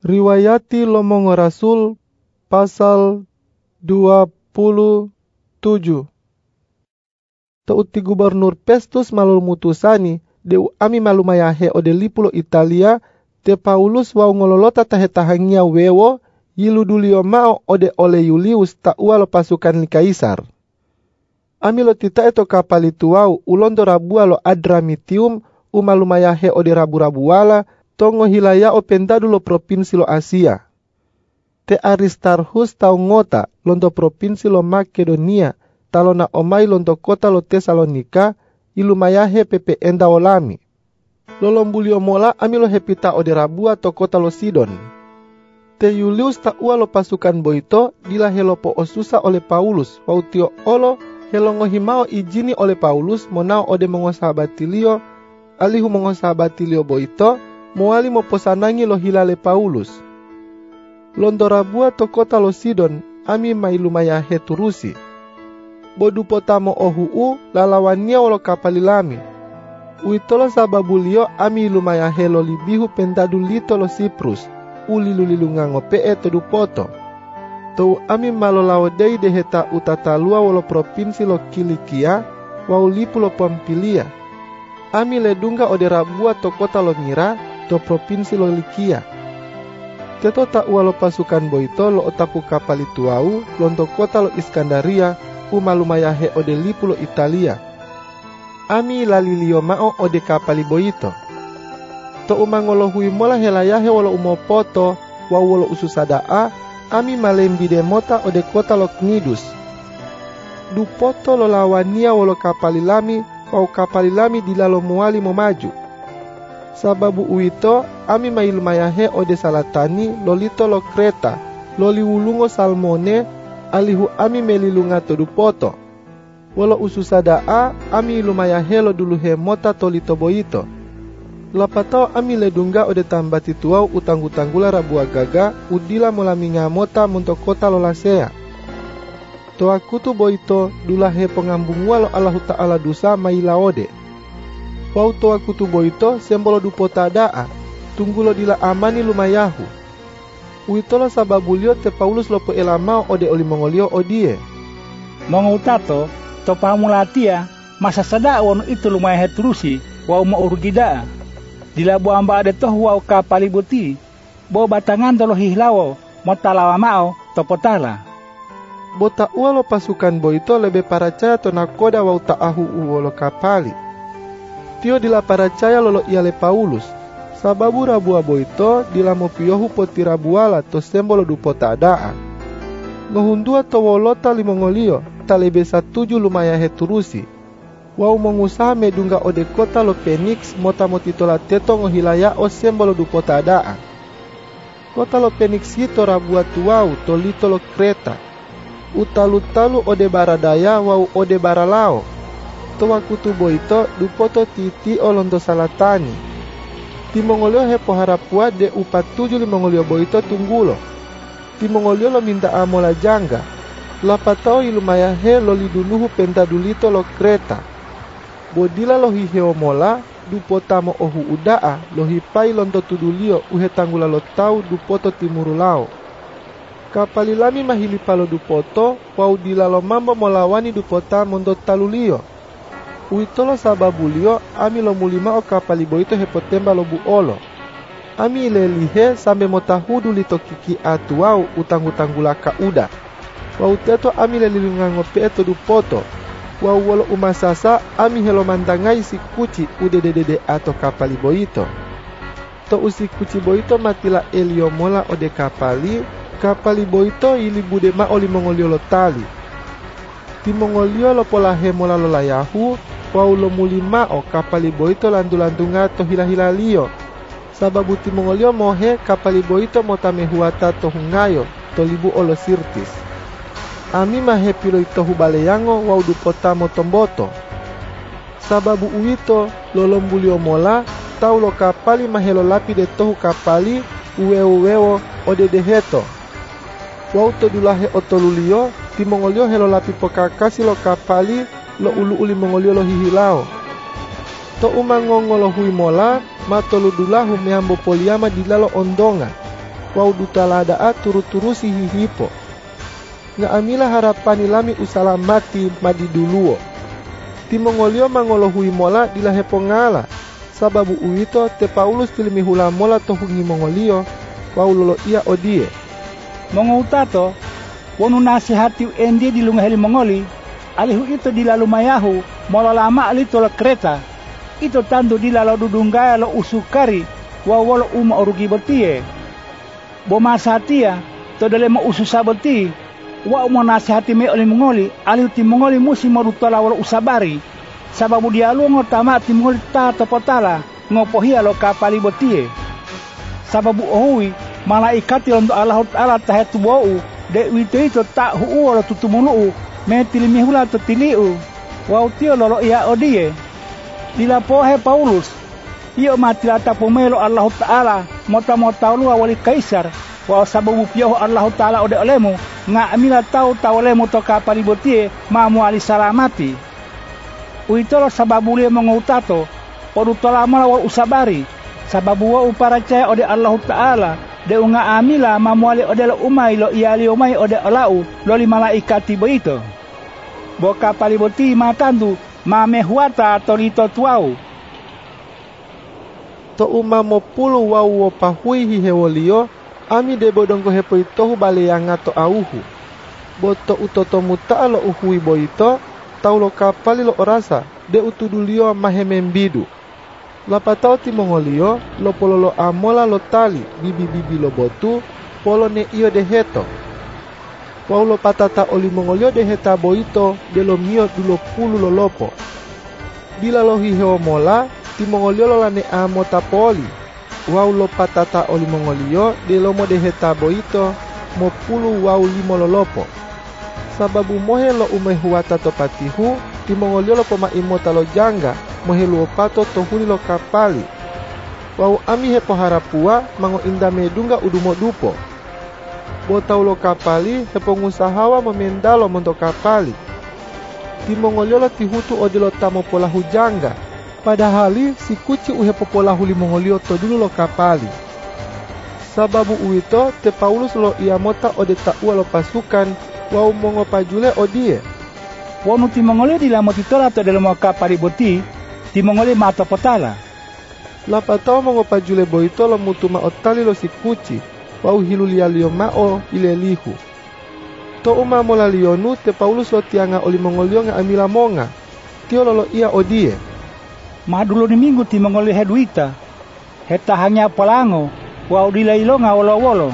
Riwayati Lomongo Rasul pasal 27 Tauti gubernur Pestus malul mutusani deu ami malumayahe ode lipulo Italia te Paulus wau ngololota tahetahangia wewo yilu dulio mao ode ole Julius ta lo pasukan kaisar. Ami lo tita eto kapal itu wau ulondo rabua lo Adramitium umalumayahe ode rabu-rabu wala tongo hilaya o pentadu lo provinsi lo Asia. Te Aristarhus tau ngota londo provinsi lo Makedonia talo na omai londo kota lo Tesalonika ilumayahe pepe enda olami. Lolombulio mola ami lo hepita ode rabua to kota lo Sidon. Te Julius ta ua lo pasukan boito dila helopo osusa oleh Paulus wautio olo helongo himao ijini oleh Paulus monao ode mongosahabatilio alihu mongosahabatilio boito moali mo posanangi lo hilale Paulus. Londorabua to kota lo Sidon, ami mailumaya heturusi. Bodu potamo ohuu lalawania walo kapalilami. Uitolo sababulio ami lumaya helo libihu pentadulito lo Siprus, ulilulilungango todu poto. Tou ami malolawodei deheta utatalua walo provinsi lo Kilikia, waulipu lo Pampilia. Ami ledunga oderabua to kota lo Mira, to provinsi lo Likia. Teto tak lo pasukan boito lo otapu kapal itu au lonto kota lo Iskandaria umalumayahe ode lipu lo Italia. Ami lalilio mao ode kapali boito. To umangolo hui mola helayahe walo umopoto wa walo ususadaa ami malembide mota ode kota lo Knidus. Du poto lo lawania walo kapalilami wau kapalilami dilalo muali maju sababu uito ami mailmayahe ode salatani lolito lo kreta loli wulungo salmone alihu ami melilunga todu poto wolo ususadaa ami ilumayahe lo dulu he mota tolito boito. Lapatao ami ledungga ode tuau utang-utanggula rabua gaga udila molaminga mota muntok kota lolasea toa kutu boito dulahe pengambungwa lo Allah Ta'ala dusa mailaode Pauto aku tu boito sembolo dupo tadaa, tunggulo dila amani lumayahu. Uitolo sababulio te Paulus lopo elamao ode oli mongolio odie. Mongutato, to pamulatia, masa sada wono itu lumayahe turusi, wau mo urgida. Dila bu amba ade toh wau kapalibuti, bo batangan tolo hihlawo, mo talawa mao, to potala. Bota ualo pasukan boito lebe paracaya to nakoda wau taahu uolo kapali tio dilaparacaya lolo iale Paulus, sababu rabua boito dilamopiohu poti rabuala to sembolo dupo tadaa. Ngohundua to wolota limongolio, talebe satuju lumaya heturusi. Wau mengusaha medunga ode kota lo Phoenix mota motitola teto ngohilaya o sembolo dupo tadaa. Kota lo Phoenix hito rabua tuau to lito lo Kreta. Utalu-talu ode baradaya wau ode baralao toa kutu boito dupoto titi olondo salatani. Timongolio hepo harapua de upat tuju limongolio boito tunggulo. Timongolio lo minta amola jangga. Lapatao ilumaya he lo lidunuhu pentadulito lo kreta. Bodila lo hiheo mola dupotamo ohu udaa lo hipai lonto tudulio uhe tanggula lo tau dupoto timurulao. Kapalilami mahili palo dupoto, wau dilalo mambo molawani dupota mondo talulio uitolo sababulio ami lo mulima o kapalibo ito hepotemba lo buolo. Ami lelihe sambe motahudu lito kiki atuau utang-utanggula kauda. Wau teto ami lelilungango peto du poto. Wau wolo umasasa ami helo mandangai si kuci udededede ato kapali boito. To usi kuci boito matila elio mola ode kapali, kapali boito ili bude ma oli mongolio lo tali. Ti mongolio lo Paulo mulima o kapali boito landu-landunga to hila-hilalio. Sababu timongolio mohe kapali boito motame huata to hungayo to libu olo sirtis. Ami mahe pilo ito hubaleyango wau dupota motomboto. Sababu uito lolombulio mola tau lo kapali mahelo lapi de tohu kapali uweo-wewo ode deheto. Wau to dulahe otolulio timongolio helo lapi pokakasi lo kapali lo ulu uli mongolio lo hihilao. To umangongo lo hui mola, ma tolu dulahu mehambo poliama di lalo ondonga. wau duta ladaa turu-turu si hihipo. Nga amila harapani lami usalamati madi duluo. Timongolio mangolohui mola dilahepo ngala. Sababu uito te Paulus tilimi hula mola tohungi mongolio wau lolo ia odie. Mongoutato, wonu nasihati endi di lunga heli mongoli, alihu itu di lalu mayahu, mola lama alito kereta, ito tandu di lalu dudunggaya lo usukari, wawolo uma orugi betie. Bo masatia, to dale mo ususa beti, wa mo nasihati me oli mongoli, alihu ti mongoli musi morutola walo usabari, sababu dia lu ngotama ti mongoli ta topotala, ngopohia lo kapali betie. Sababu ohui, malaikat yang Allah Ta'ala tahetu bau, de wito ito ta huu wala tutumulu me tilimi hula to tiliu. Wa utio lolo ia odie. Dila pohe Paulus. Iyo matila ta pomelo Allah Taala. Mota mota lu wali kaisar. Wa sababu piyo Allah Taala ode olemu. Nga amila tau tawlemu to kapali botie mamu ali salamati. Uitolo sababu le mongoutato podu tola mala usabari. Sababu wa uparaca ode Allah Taala de unga amila mamuali odela umai lo iali umai ode olau lo li malaikati boito. Boka paliboti matandu ma mehuata tolito tuau. To uma mo pulu wau wo pahui hi hewolio, ami de bodongko hepoi tohu bale yang to auhu. Boto utoto muta lo uhui boito, tau lo kapali lo orasa, de utudulio mahemembidu. Lapatao ti mongolio lo pololo amola lo tali bibi bibi lo botu polo ne iyo de heto. Wau lo patata oli mongolio de heta boito de lo mio dulo pulu lo lopo. Bila lo hiheo mola ti mongolio lo lane amo tapoli. Wau lo patata oli mongolio de lo mo de heta boito mo pulu wau limo lo lopo. Sababu mohe lo umehuata topatihu ti mongolio lo poma imota lo janga mohelu opato tohuli lo kapali. Wau ami hepo harapua mango inda medunga udumo dupo. Botau kapali hepo ngusahawa memendalo monto kapali. Timongoliolo tihutu odilo tamo pola hujanga. Padahali si kuci uhepo pola huli mongolio to dulu lo kapali. Sababu uito te Paulus lo iamota ode taua lo pasukan wau mongo pajule odie. Wonu timongolio dilamotitola to dalam kapali boti timongole mata potala. Lapatao mongo pajule boito lo mutuma otali lo sikuchi, wa uhilulia lio mao ile lihu. To uma mola lionu te Paulus lo tianga oli mongolio nga amila monga, tio lolo ia odie. Madulo ni minggu ti mongolio heduita, heta hanya polango, wa udila ilonga wolo wolo.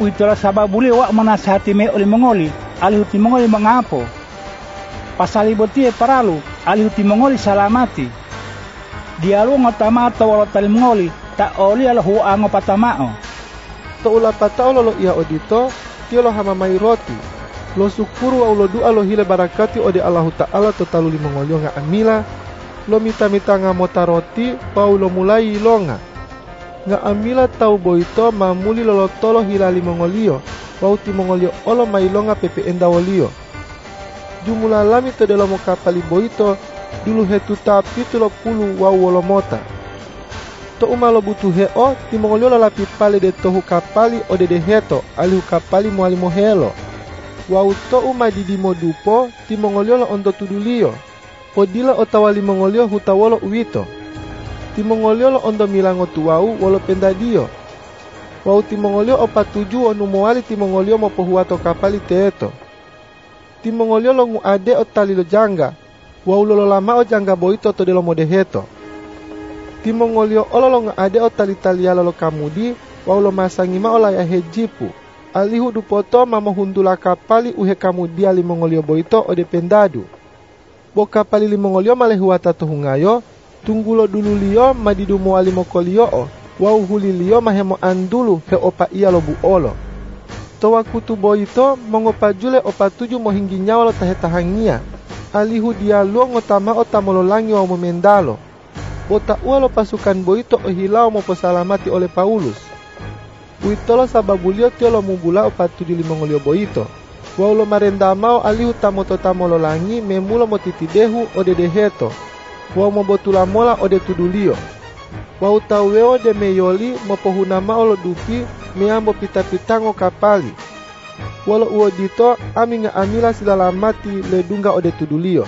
Uitola sababule wa manasihati me oli mongoli, alihu ti mongoli mengapo. Pasali botie paralu, alihu ti mongoli salamati dialu ngotama to walo talimngoli ta oli alo hu ango patamao. To ula patao lo ia odito tio lo hama mai roti. Lo sukuru au lo dua lo hile barakati ode Allahu Ta'ala to talu limongolio nga amila. Lo mita-mita nga mota roti pau lo mulai longa. Nga amila tau boito mamuli lo lo tolo hila limongolio pau timongolio olo mailonga pepe endawolio jumula lami to delo mo kapali boito dulu hetu tapi tulo pulu wau wolo mota. To umalo butu heo timongolio lapi pale de tohu kapali ode de heto alihu kapali moali mohelo. Wau to uma didi modupo timongolio la ondo tudulio. Podila otawali mongolio hutawolo uwito. Timongolio la ondo milango tuwau wolo pendadio. Wau timongolio opa tuju onu moali timongolio mo pohuato kapali teeto. Timongolio lo ngu ade otali lo janga waulolo lama o janga boito to delo modeheto. Timongolio ololo nga ade o talitalia lolo kamudi waulo masangima ola ya hejipu. Alihu dupoto mamo hundula kapali uhe kamudia limongolio boito o dependadu. Bo kapali limongolio malehuata tohungayo, tunggulo dulu lio madidumo alimokolio o, wau huli lio mahemo andulu he opa ia lobu olo. Towa kutu boito mongopa jule opa tuju mohinggi nyawa lo tahetahangia alihu dia luongo tama o tamololangi wa memendalo. Bota lo pasukan boito hilau mo pesalamati oleh Paulus. Uitolo sababulio tiolo mubula o patu di limongolio boito. Waulo marendamao alihu tamoto tamololangi memulo mo titidehu o dedeheto. Wau mo botula mola o de tudulio. Wau taweo de meyoli mopohuna maolo dupi meambo pita-pitango kapali. Walo uo dito ami nga amila silalamati le dunga ode tudulio.